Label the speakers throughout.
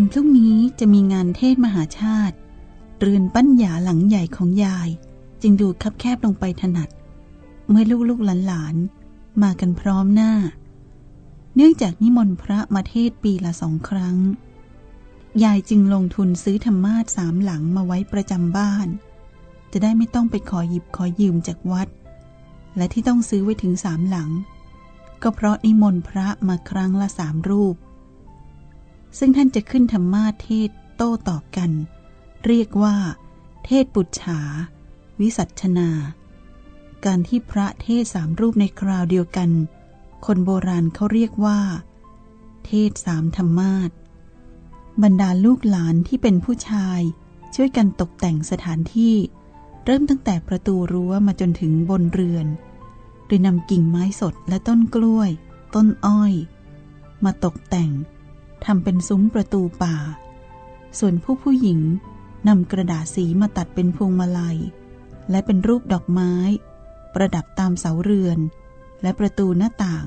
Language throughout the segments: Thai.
Speaker 1: วันพรุ่งนี้จะมีงานเทศมหาชาติ เรือนปั้นหยาหลังใหญ่ของยาย จึงดูคับแคบลงไปถนัด เมื่อลูกๆหลานๆมากันพร้อมหน้า เนื่องจากนิมนต์พระมาเทศปีละสองครั้ง ยายจึงลงทุนซื้อธรรมาสสามหลังมาไว้ประจำบ้าน จะได้ไม่ต้องไปขอหยิบขอยืมจากวัด และที่ต้องซื้อไว้ถึงสามหลัง ก็เพราะนิมนต์พระมาครั้งละสามรูป ซึ่งท่านจะขึ้นธรรมาเทศโต้ตอบกัน เรียกว่า เทศปุจฉา วิสัชนา การที่พระเทศสามรูปในคราวเดียวกัน คนโบราณเขาเรียกว่า เทศสามธรรมาสบรรดาลูกหลานที่เป็นผู้ชาย ช่วยกันตกแต่งสถานที่ เริ่มตั้งแต่ประตูรั้วมาจนถึงบนเรือนโดยนำกิ่งไม้สดและต้นกล้วย ต้นอ้อย มาตกแต่ง ทำเป็นซุ้มประตูป่า ส่วนผู้ผู้หญิงนำกระดาษสีมาตัดเป็นพวงมาลัย และเป็นรูปดอกไม้ ประดับตามเสาเรือน และประตูหน้าต่าง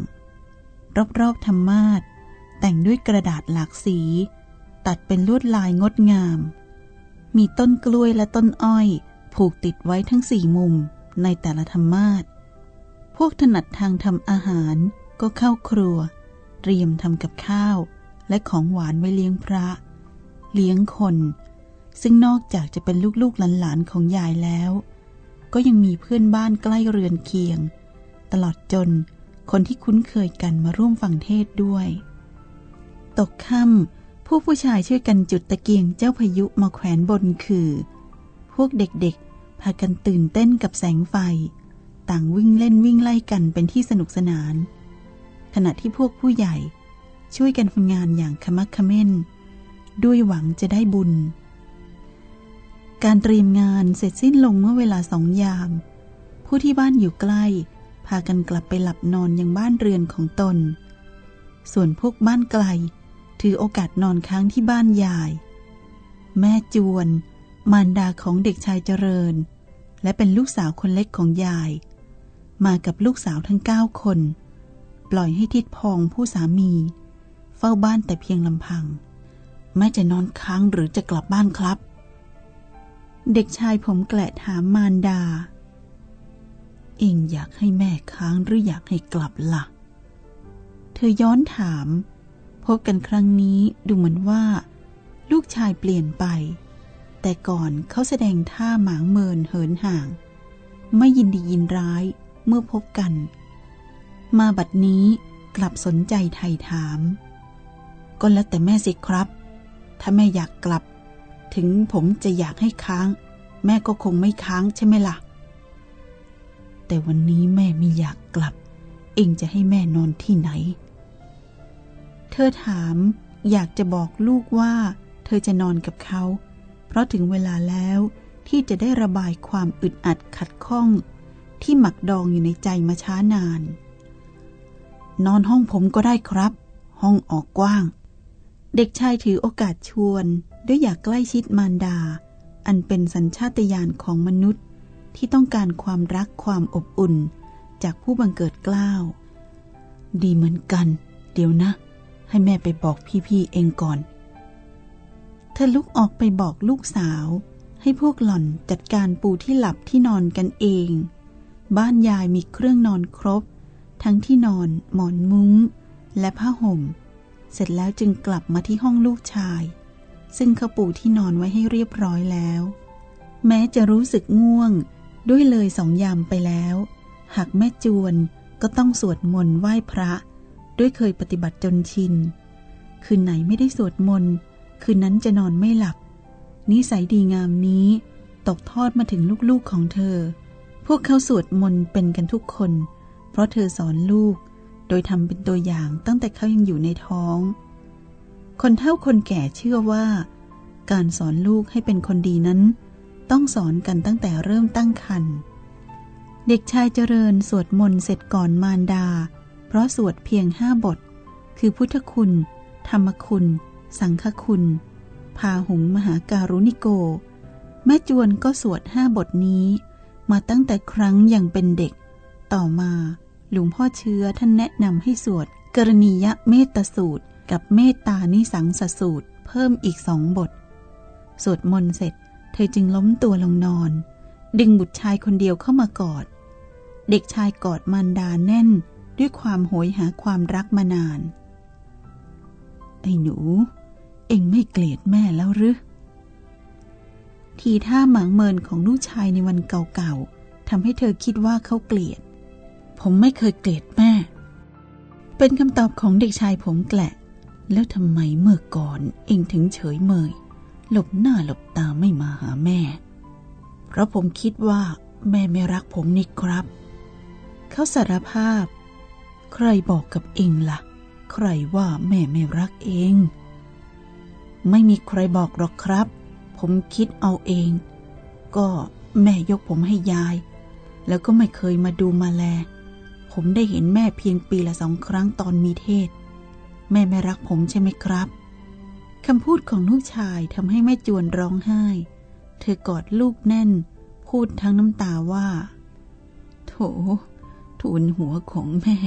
Speaker 1: รอบๆธรรมาสแต่งด้วยกระดาษหลากสี ตัดเป็นลวดลายงดงาม มีต้นกล้วยและต้นอ้อย ผูกติดไว้ทั้งสี่มุมในแต่ละธรรมาสพวกถนัดทางทำอาหารก็เข้าครัว เตรียมทำกับข้าว และของหวานไว้เลี้ยงพระ เลี้ยงคน ซึ่งนอกจากจะเป็นลูกๆหลานๆของยายแล้ว ก็ยังมีเพื่อนบ้านใกล้เรือนเคียง ตลอดจนคนที่คุ้นเคยกันมาร่วมฟังเทศด้วย ตกค่ำผู้ผู้ชายช่วยกันจุดตะเกียงเจ้าพายุมาแขวนบนคือ พวกเด็กๆ พากันตื่นเต้นกับแสงไฟ ต่างวิ่งเล่นวิ่งไล่กันเป็นที่สนุกสนาน ขณะที่พวกผู้ใหญ่ ช่วยกันทำงานอย่างขมักเขม้น ด้วยหวังจะได้บุญ การเตรียมงานเสร็จสิ้นลงเมื่อเวลาสองยาม ผู้ที่บ้านอยู่ใกล้ พากันกลับไปหลับนอนยังบ้านเรือนของตน ส่วนพวกบ้านไกล ถือโอกาสนอนค้างที่บ้านยาย แม่จวน มารดาของเด็กชายเจริญ และเป็นลูกสาวคนเล็กของยาย มากับลูกสาวทั้งเก้าคนปล่อยให้ทิดพองผู้สามี เฝ้าบ้านแต่เพียงลำพังแม่จะนอนค้างหรือจะกลับบ้านครับ เด็กชายผมแกละถามมารดา เองอยากให้แม่ค้างหรืออยากให้กลับละ่ะ เธอย้อนถาม พบกันครั้งนี้ดูเหมือนว่า ลูกชายเปลี่ยนไป แต่ก่อนเขาแสดงท่าหมางเมินเหินห่าง ไม่ยินดียินร้ายเมื่อพบกัน มาบัดนี้กลับสนใจไทยถาม ก็แล้วแต่แม่สิครับ ถ้าแม่อยากกลับ ถึงผมจะอยากให้ค้าง แม่ก็คงไม่ค้างใช่ไหมล่ะ แต่วันนี้แม่ไม่อยากกลับ เองจะให้แม่นอนที่ไหน เธอถามอยากจะบอกลูกว่า เธอจะนอนกับเขา เพราะถึงเวลาแล้วที่จะได้ระบายความอึดอัดขัดข้อง ที่หมักดองอยู่ในใจมาช้านาน นอนห้องผมก็ได้ครับ ห้องออกกว้าง เด็กชายถือโอกาสชวนด้วยอยากใกล้ชิดมารดา อันเป็นสัญชาตญาณของมนุษย์ที่ต้องการความรักความอบอุ่น จากผู้บังเกิดกล้าว ดีเหมือนกัน เดี๋ยวนะ ให้แม่ไปบอกพี่ๆเองก่อน เธอลุกออกไปบอกลูกสาว ให้พวกหล่อนจัดการปูที่หลับที่นอนกันเอง บ้านยายมีเครื่องนอนครบ ทั้งที่นอนหมอนมุ้ง และผ้าห่ม เสร็จแล้วจึงกลับมาที่ห้องลูกชาย ซึ่งเขาปูที่นอนไว้ให้เรียบร้อยแล้ว แม้จะรู้สึกง่วงด้วยเลยสองยามไปแล้ว หากแม่จวนก็ต้องสวดมนต์ไหว้พระ ด้วยเคยปฏิบัติจนชิน คืนไหนไม่ได้สวดมนต์ คืนนั้นจะนอนไม่หลับ นิสัยดีงามนี้ ตกทอดมาถึงลูกๆของเธอ พวกเขาสวดมนต์เป็นกันทุกคน เพราะเธอสอนลูก โดยทำเป็นตัวอย่างตั้งแต่เขายังอยู่ในท้อง คนเฒ่าคนแก่เชื่อว่า การสอนลูกให้เป็นคนดีนั้น ต้องสอนกันตั้งแต่เริ่มตั้งครรภ์เด็กชายเจริญสวดมนต์เสร็จก่อนมารดา เพราะสวดเพียงห้าบท คือพุทธคุณ ธรรมคุณ สังฆคุณ พาหุงมหาการุณิโก แม่จวนก็สวดห้าบทนี้ มาตั้งแต่ครั้งยังเป็นเด็ก ต่อมา หลวงพ่อเชื้อท่านแนะนำให้สวด กรณียะเมตสูตร กับเมตตานิสังสสูตรเเพิ่มอีกสองบท สวดมนต์เสร็จ เธอจึงล้มตัวลงนอน ดึงบุตรชายคนเดียวเข้ามากอด เด็กชายกอดมารดาแน่นด้วยความโหยหาความรักมานาน ไอ้หนู เอ็งไม่เกลียดแม่แล้วหรือทีท่าหมางเมินของลูกชายในวันเก่าๆทำให้เธอคิดว่าเขาเกลียด ผมไม่เคยเกลียดแม่ เป็นคำตอบของเด็กชายผมแกละ แล้วทำไมเมื่อก่อนเองถึงเฉยเมย หลบหน้าหลบตาไม่มาหาแม่ เพราะผมคิดว่าแม่ไม่รักผมนี่ครับ เขาสารภาพ ใครบอกกับเองละ่ะ ใครว่าแม่ไม่รักเอง ไม่มีใครบอกหรอกครับ ผมคิดเอาเอง ก็แม่ยกผมให้ยาย แล้วก็ไม่เคยมาดูมาแล ผมได้เห็นแม่เพียงปีละสองครั้งตอนมีเทศ แม่ไม่รักผมใช่ไหมครับคำพูดของลูกชายทำให้แม่จวนร้องไห้ เธอกอดลูกแน่น พูดทั้งน้ำตาว่า โถทูลหัวของแม่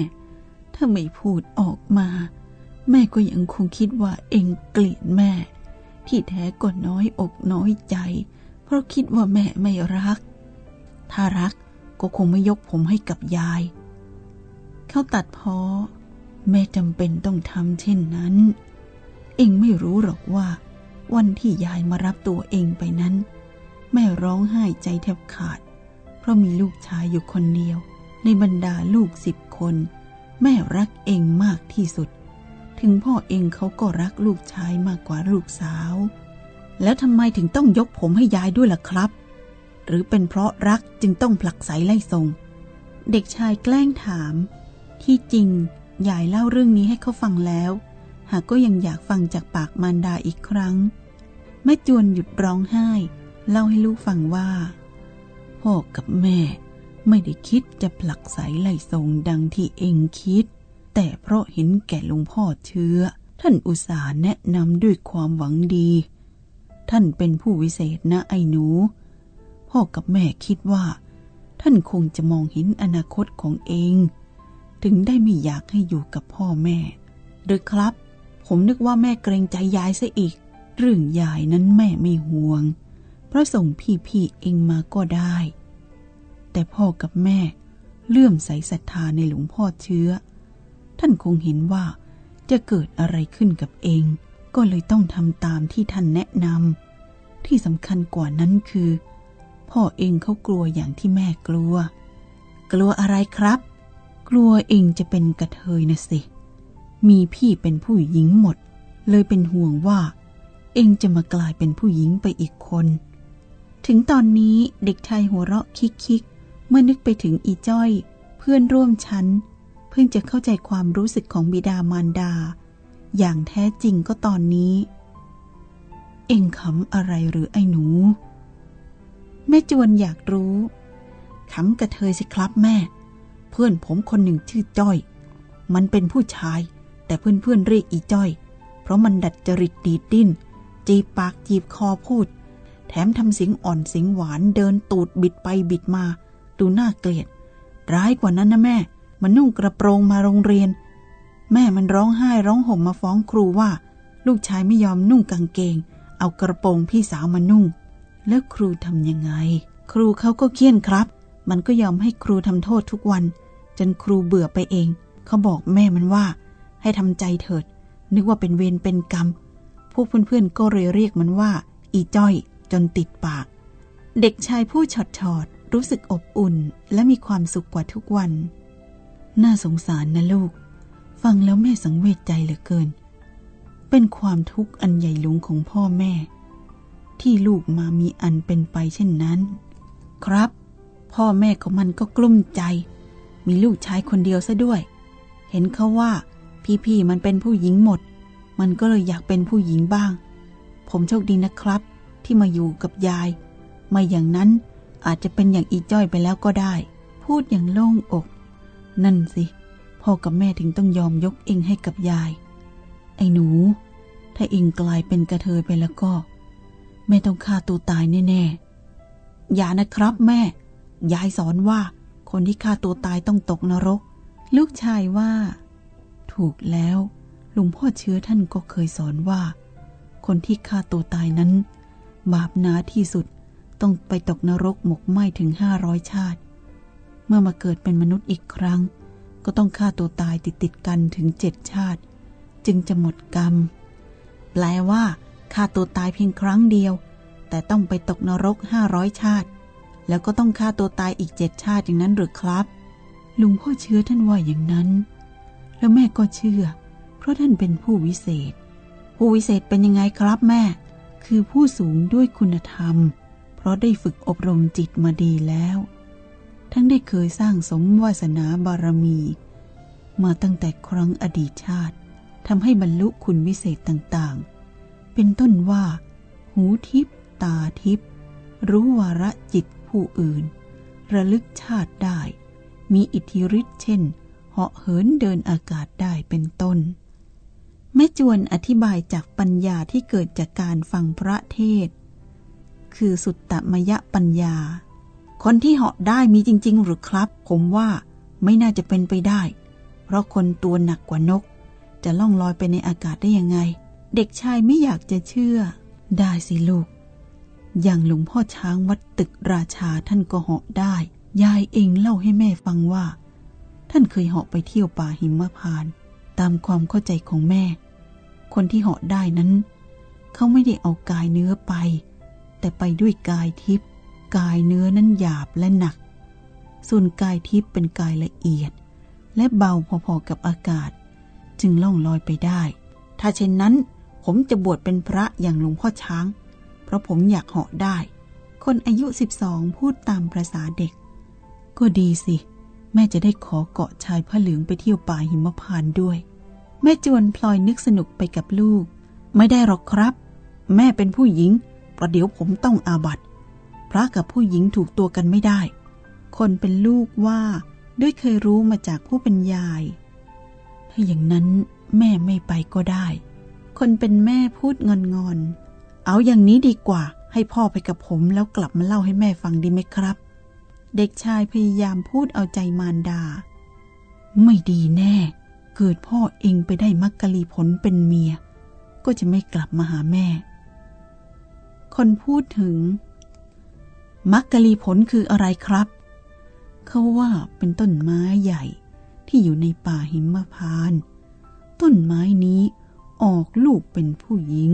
Speaker 1: ถ้าไม่พูดออกมา แม่ก็ยังคงคิดว่าเองเกลียดแม่ ที่แท้ก็น้อยอกน้อยใจ เพราะคิดว่าแม่ไม่รัก ถ้ารักก็คงไม่ยกผมให้กับยาย เขาตัดพอแม่จำเป็นต้องทำเช่นนั้น เองไม่รู้หรอกว่า วันที่ยายมารับตัวเองไปนั้น แม่ร้องไห้ใจแทบขาด เพราะมีลูกชายอยู่คนเดียว ในบรรดาลูกสิบคน แม่รักเองมากที่สุด ถึงพ่อเองเขาก็รักลูกชายมากกว่าลูกสาว แล้วทำไมถึงต้องยกผมให้ยายด้วยล่ะครับ หรือเป็นเพราะรักจึงต้องผลักไสไล่ทรง เด็กชายแกล้งถาม ที่จริงยายเล่าเรื่องนี้ให้เขาฟังแล้ว หากก็ยังอยากฟังจากปากมารดาอีกครั้ง แม่จวนหยุดร้องไห้ เล่าให้ลูกฟังว่าพ่อกับแม่ ไม่ได้คิดจะผลักไสไล่ทรงดังที่เองคิด แต่เพราะเห็นแก่หลวงพ่อเชื้อ ท่านอุตส่าห์แนะนำด้วยความหวังดี ท่านเป็นผู้วิเศษนะไอ้หนู พ่อกับแม่คิดว่า ท่านคงจะมองเห็นอนาคตของเอง ถึงได้ไม่อยากให้อยู่กับพ่อแม่หรือครับ ผมนึกว่าแม่เกรงใจยายซะอีก เรื่องยายนั้นแม่ไม่ห่วง เพราะส่งพี่ๆเองมาก็ได้ แต่พ่อกับแม่เลื่อมใสศรัทธาในหลวงพ่อเชื้อ ท่านคงเห็นว่าจะเกิดอะไรขึ้นกับเอง ก็เลยต้องทำตามที่ท่านแนะนำที่สำคัญกว่านั้นคือ พ่อเองเขากลัวอย่างที่แม่กลัว กลัวอะไรครับ กลัวเองจะเป็นกระเทยนะสิ มีพี่เป็นผู้หญิงหมด เลยเป็นห่วงว่า เองจะมากลายเป็นผู้หญิงไปอีกคน ถึงตอนนี้เด็กชายหัวเราะคิกๆ เมื่อนึกไปถึงอีจ้อย เพื่อนร่วมชั้น เพิ่งจะเข้าใจความรู้สึกของบิดามารดา อย่างแท้จริงก็ตอนนี้ เองขำอะไรหรือไอ้หนู แม่จวนอยากรู้ขำกระเทยสิครับแม่ เพื่อนผมคนหนึ่งชื่อจ้อย มันเป็นผู้ชาย แต่เพื่อนๆเรียกอีจ้อย เพราะมันดัดจริตดีดดิ้น จีบปากจีบคอพูด แถมทำเสียงอ่อนเสียงหวานเดินตูดบิดไปบิดมา ดูน่าเกลียด ร้ายกว่านั้นนะแม่ มันนุ่งกระโปรงมาโรงเรียน แม่มันร้องไห้ร้องห่มมาฟ้องครูว่า ลูกชายไม่ยอมนุ่งกางเกง เอากระโปรงพี่สาวมานุ่ง แล้วครูทำยังไง ครูเขาก็เคี่ยนครับมันก็ยอมให้ครูทำโทษทุกวัน จนครูเบื่อไปเอง เขาบอกแม่มันว่า ให้ทำใจเถิด นึกว่าเป็นเวรเป็นกรรม พวกเพื่อนๆก็เลยเรียกมันว่า อีจ้อยจนติดปาก เด็กชายผู้ฉอดฉอดรู้สึกอบอุ่นและมีความสุขกว่าทุกวัน น่าสงสารนะลูก ฟังแล้วแม่สังเวชใจเหลือเกิน เป็นความทุกข์อันใหญ่หลวงของพ่อแม่ ที่ลูกมามีอันเป็นไปเช่นนั้น ครับ พ่อแม่ของมันก็กลุ้มใจ มีลูกชายคนเดียวซะด้วย เห็นเขาว่า พี่ๆมันเป็นผู้หญิงหมด มันก็เลยอยากเป็นผู้หญิงบ้าง ผมโชคดีนะครับ ที่มาอยู่กับยาย ไม่อย่างนั้นอาจจะเป็นอย่างอีจ้อยไปแล้วก็ได้ พูดอย่างโล่งอก นั่นสิพ่อกับแม่ถึงต้องยอมยกเองให้กับยาย ไอ้หนู ถ้าเองกลายเป็นกระเทยไปแล้วก็ แม่ต้องฆ่าตัวตายแน่ๆอย่านะครับแม่ ยายสอนว่า คนที่ฆ่าตัวตายต้องตกนรก ลูกชายว่า ถูกแล้วหลุงพ่อเชื้อท่านก็เคยสอนว่า คนที่ฆ่าตัวตายนั้น บาปหนาที่สุดต้องไปตกนรกหมกไหม้ถึงห้าร้อยชาติ เมื่อมาเกิดเป็นมนุษย์อีกครั้ง ก็ต้องฆ่าตัวตายติดติดกันถึงเจ็ดชาติ จึงจะหมดกรรม แปลว่าฆ่าตัวตายเพียงครั้งเดียว แต่ต้องไปตกนรกห้าร้อยชาติ แล้วก็ต้องฆ่าตัวตายอีกเจ็ดชาติอย่างนั้นหรือครับลุงพ่อเชื่อท่านว่าอย่างนั้น แล้วแม่ก็เชื่อ เพราะท่านเป็นผู้วิเศษ ผู้วิเศษเป็นยังไงครับแม่ คือผู้สูงด้วยคุณธรรม เพราะได้ฝึกอบรมจิตมาดีแล้ว ทั้งได้เคยสร้างสมวาสนาบารมี มาตั้งแต่ครั้งอดีตชาติทำให้บรรลุคุณวิเศษต่างๆ เป็นต้นว่า หูทิพตาทิพรู้วาระจิต ผู้อื่น ระลึกชาติได้ มีอิทธิฤทธิ์เช่น เหาะเหินเดินอากาศได้เป็นต้น แม่จวนอธิบายจากปัญญาที่เกิดจากการฟังพระเทศ คือสุตตมยปัญญา คนที่เหาะได้มีจริง ๆ หรือครับ ผมว่าไม่น่าจะเป็นไปได้ เพราะคนตัวหนักกว่านก จะล่องลอยไปในอากาศได้ยังไง เด็กชายไม่อยากจะเชื่อ ได้สิลูก อย่างหลวงพ่อช้างวัดตึกราชาท่านก็เหาะได้ ยายเองเล่าให้แม่ฟังว่า ท่านเคยเหาะไปเที่ยวป่าหิมพานต์ตามความเข้าใจของแม่ คนที่เหาะได้นั้น เขาไม่ได้เอากายเนื้อไป แต่ไปด้วยกายทิพย์กายเนื้อนั้นหยาบและหนัก ส่วนกายทิพย์เป็นกายละเอียด และเบาพอๆกับอากาศ จึงล่องลอยไปได้ ถ้าเช่นนั้น ผมจะบวชเป็นพระอย่างหลวงพ่อช้าง เพราะผมอยากเหาะได้ คนอายุสิบสองพูดตามประษาเด็ก ก็ดีสิ แม่จะได้ขอเกาะชายผ้าเหลืองไปเที่ยวป่าหิมพานต์ด้วย แม่จวนพลอยนึกสนุกไปกับลูก ไม่ได้หรอกครับ แม่เป็นผู้หญิง ประเดี๋ยวผมต้องอาบัติพระกับผู้หญิงถูกตัวกันไม่ได้ คนเป็นลูกว่าด้วยเคยรู้มาจากผู้เป็นยาย ถ้าอย่างนั้นแม่ไม่ไปก็ได้ คนเป็นแม่พูดงอนงอนๆ เอาอย่างนี้ดีกว่า ให้พ่อไปกับผมแล้วกลับมาเล่าให้แม่ฟังดีไหมครับ เด็กชายพยายามพูดเอาใจมารดา ไม่ดีแน่ เกิดพ่อเองไปได้มักกะลีผลเป็นเมีย ก็จะไม่กลับมาหาแม่ คนพูดถึง มักกะลีผลคืออะไรครับ เขาว่าเป็นต้นไม้ใหญ่ที่อยู่ในป่าหิมพานต์ต้นไม้นี้ออกลูกเป็นผู้หญิง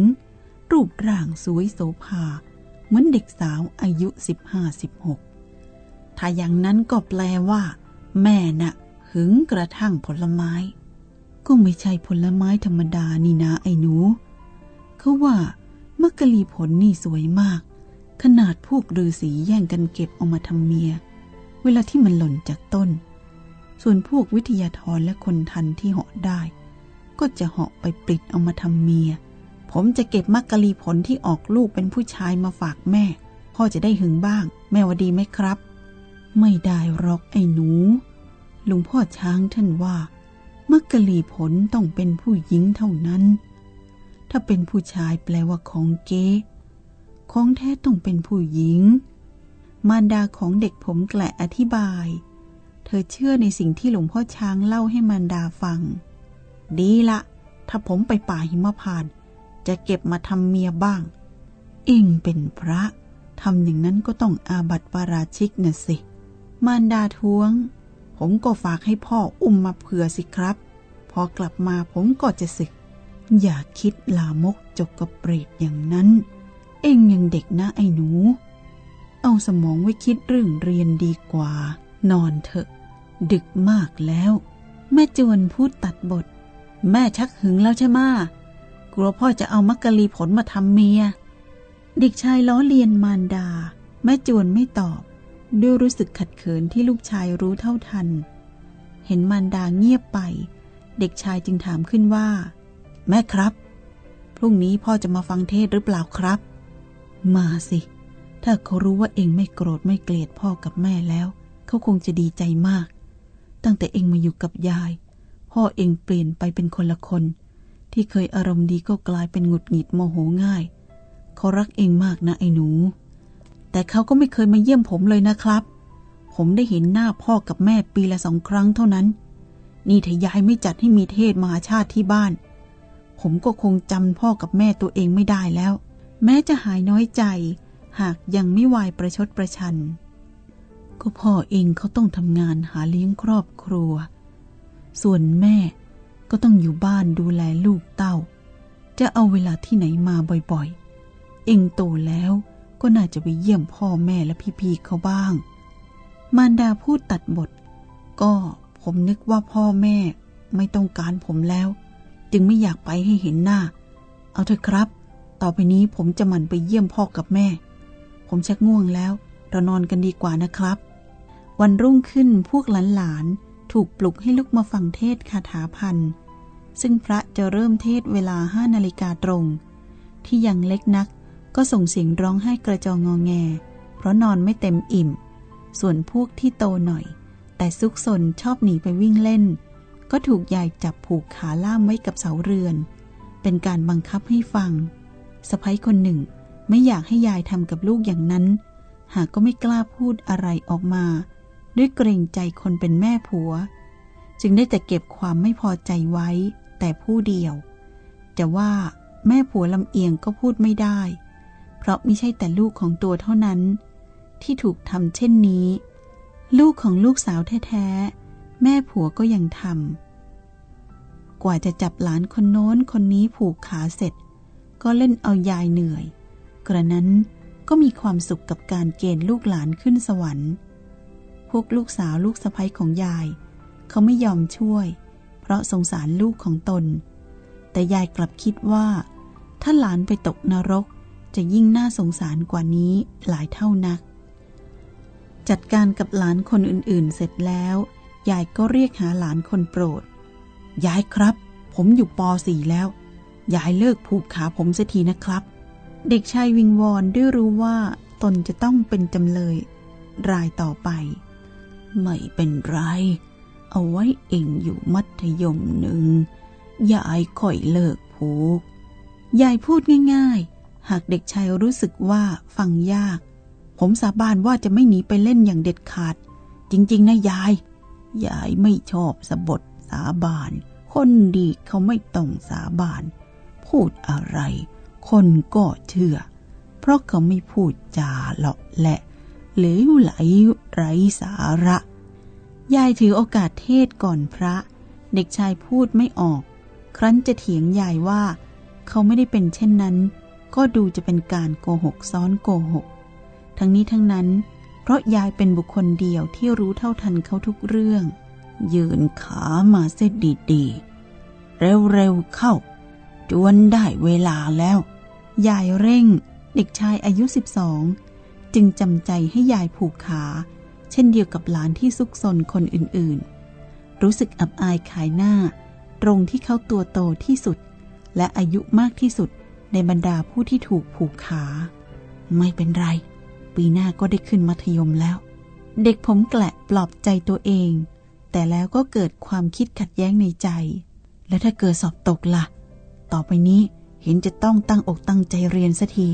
Speaker 1: รูปร่างสวยโสภา เหมือนเด็กสาวอายุ 15-16 ถ้าอย่างนั้นก็แปลว่า แม่น่ะหึงกระทั่งผลไม้ ก็ไม่ใช่ผลไม้ธรรมดานี่นะไอ้หนู เขาว่ามักกะลีผลนี่สวยมาก ขนาดพวกฤาษีแย่งกันเก็บเอามาทำเมีย เวลาที่มันหล่นจากต้น ส่วนพวกวิทยาธรและคนทันที่เหาะได้ ก็จะเหาะไปปลิดเอามาทำเมีย ผมจะเก็บมักกะลีผลที่ออกลูกเป็นผู้ชายมาฝากแม่ พ่อจะได้หึงบ้าง แม่ว่าดีไหมครับ ไม่ได้หรอกไอ้หนู ลุงพ่อช้างท่านว่า มักกะลีผลต้องเป็นผู้หญิงเท่านั้น ถ้าเป็นผู้ชายแปลว่าของเก๊ของแท้ต้องเป็นผู้หญิง มารดาของเด็กผมแกละอธิบาย เธอเชื่อในสิ่งที่หลวงพ่อช้างเล่าให้มารดาฟัง ดีละ ถ้าผมไปป่าหิมพานต จะเก็บมาทำเมียบ้าง เองเป็นพระทำอย่างนั้นก็ต้องอาบัติปาราชิกน่ะสิ มารดาท้วง ผมก็ฝากให้พ่ออุ้มมาเผื่อสิครับ พอกลับมาผมก็จะศึก อย่าคิดลามกจกกระเปรตอย่างนั้น เองยังเด็กนะไอ้หนู เอาสมองไว้คิดเรื่องเรียนดีกว่า นอนเถอะ ดึกมากแล้ว แม่จวนพูดตัดบท แม่ชักหึงแล้วใช่ไหม ลัวพ่อจะเอามักกะลีผลมาทำเมีย เด็กชายล้อเลียนมารดา แม่จวนไม่ตอบ ด้วยรู้สึกขัดเขินที่ลูกชายรู้เท่าทัน เห็นมารดาเงียบไป เด็กชายจึงถามขึ้นว่า แม่ครับ พรุ่งนี้พ่อจะมาฟังเทศหรือเปล่าครับ มาสิ ถ้าเขารู้ว่าเองไม่โกรธไม่เกลียดพ่อกับแม่แล้ว เขาคงจะดีใจมาก ตั้งแต่เองมาอยู่กับยาย พ่อเองเปลี่ยนไปเป็นคนละคน ที่เคยอารมณ์ดีก็กลายเป็นหงุดหงิดโมโหง่าย เขารักเองมากนะไอ้หนู แต่เขาก็ไม่เคยมาเยี่ยมผมเลยนะครับ ผมได้เห็นหน้าพ่อกับแม่ปีละสองครั้งเท่านั้น นี่ถ้ายายไม่จัดให้มีเทศมหาชาติที่บ้าน ผมก็คงจำพ่อกับแม่ตัวเองไม่ได้แล้ว แม้จะหายน้อยใจ หากยังไม่วายประชดประชัน ก็พ่อเองเขาต้องทำงานหาเลี้ยงครอบครัว ส่วนแม่ ก็ต้องอยู่บ้านดูแลลูกเต้า จะเอาเวลาที่ไหนมาบ่อยๆ เองโตแล้วก็น่าจะไปเยี่ยมพ่อแม่และพี่ๆเขาบ้าง มารดาพูดตัดบท ก็ผมนึกว่าพ่อแม่ไม่ต้องการผมแล้ว จึงไม่อยากไปให้เห็นหน้า เอาเถอะครับ ต่อไปนี้ผมจะหมั่นไปเยี่ยมพ่อกับแม่ ผมชักง่วงแล้ว เรานอนกันดีกว่านะครับ วันรุ่งขึ้นพวกหลานๆ ถูกปลุกให้ลุกมาฟังเทศคาถาพันซึ่งพระจะเริ่มเทศเวลาห้านาฬิกาตรง ที่ยังเล็กนักก็ส่งเสียงร้องไห้กระจองงอแง เพราะนอนไม่เต็มอิ่ม ส่วนพวกที่โตหน่อย แต่ซุกซนชอบหนีไปวิ่งเล่น ก็ถูกยายจับผูกขาล่ามไว้กับเสาเรือน เป็นการบังคับให้ฟังสะพ้ยคนหนึ่งไม่อยากให้ยายทำกับลูกอย่างนั้น หากก็ไม่กล้าพูดอะไรออกมา ด้วยเกรงใจคนเป็นแม่ผัว จึงได้แต่เก็บความไม่พอใจไว้แต่ผู้เดียว จะว่าแม่ผัวลำเอียงก็พูดไม่ได้ เพราะไม่ใช่แต่ลูกของตัวเท่านั้น ที่ถูกทำเช่นนี้ ลูกของลูกสาวแท้ๆ แม่ผัวก็ยังทำกว่าจะจับหลานคนโน้นคนนี้ผูกขาเสร็จ ก็เล่นเอายายเหนื่อย กระนั้นก็มีความสุขกับการเกณฑ์ลูกหลานขึ้นสวรรค์ พวกลูกสาวลูกสะใภ้ของยาย เขาไม่ยอมช่วย เพราะสงสารลูกของตน แต่ยายกลับคิดว่า ถ้าหลานไปตกนรกจะยิ่งน่าสงสารกว่านี้หลายเท่านัก จัดการกับหลานคนอื่นๆ เสร็จแล้ว ยายก็เรียกหาหลานคนโปรด ยายครับ ผมอยู่ป .4 แล้ว ยายเลิกผูกขาผมเสียทีนะครับ เด็กชายวิงวอนด้วยรู้ว่าตนจะต้องเป็นจำเลย รายต่อไป ไม่เป็นไร เอาไว้เองอยู่มัธยมหนึ่ง ยายค่อยเลิกผูก ยายพูดง่าย ๆ หากเด็กชายรู้สึกว่าฟังยาก ผมสาบานว่าจะไม่หนีไปเล่นอย่างเด็ดขาด จริง ๆ นะยาย ยายไม่ชอบสบทสาบาน คนดีเขาไม่ต้องสาบาน พูดอะไร คนก็เชื่อ เพราะเขาไม่พูดจาหรอกแหละ เหรือไหลไร้สาระ ยายถือโอกาสเทศก่อนพระ เด็กชายพูดไม่ออก ครั้นจะเถียงยายว่า เขาไม่ได้เป็นเช่นนั้น ก็ดูจะเป็นการโกหกซ้อนโกหก ทั้งนี้ทั้งนั้น เพราะยายเป็นบุคคลเดียวที่รู้เท่าทันเขาทุกเรื่อง ยืนขามาเสดดีๆ เร็วๆเข้า จวนได้เวลาแล้ว ยายเร่ง เด็กชายอายุสิบสอง จึงจำใจให้ยายผูกขา เช่นเดียวกับหลานที่ซุกซนคนอื่นๆ รู้สึกอับอายขายหน้า ตรงที่เขาตัวโตที่สุด และอายุมากที่สุดในบรรดาผู้ที่ถูกผูกขา ไม่เป็นไร ปีหน้าก็ได้ขึ้นมัธยมแล้ว เด็กผมแกละปลอบใจตัวเอง แต่แล้วก็เกิดความคิดขัดแย้งในใจ และถ้าเกิดสอบตกละ่ะ ต่อไปนี้เห็นจะต้องตั้งอกตั้งใจเรียนสัที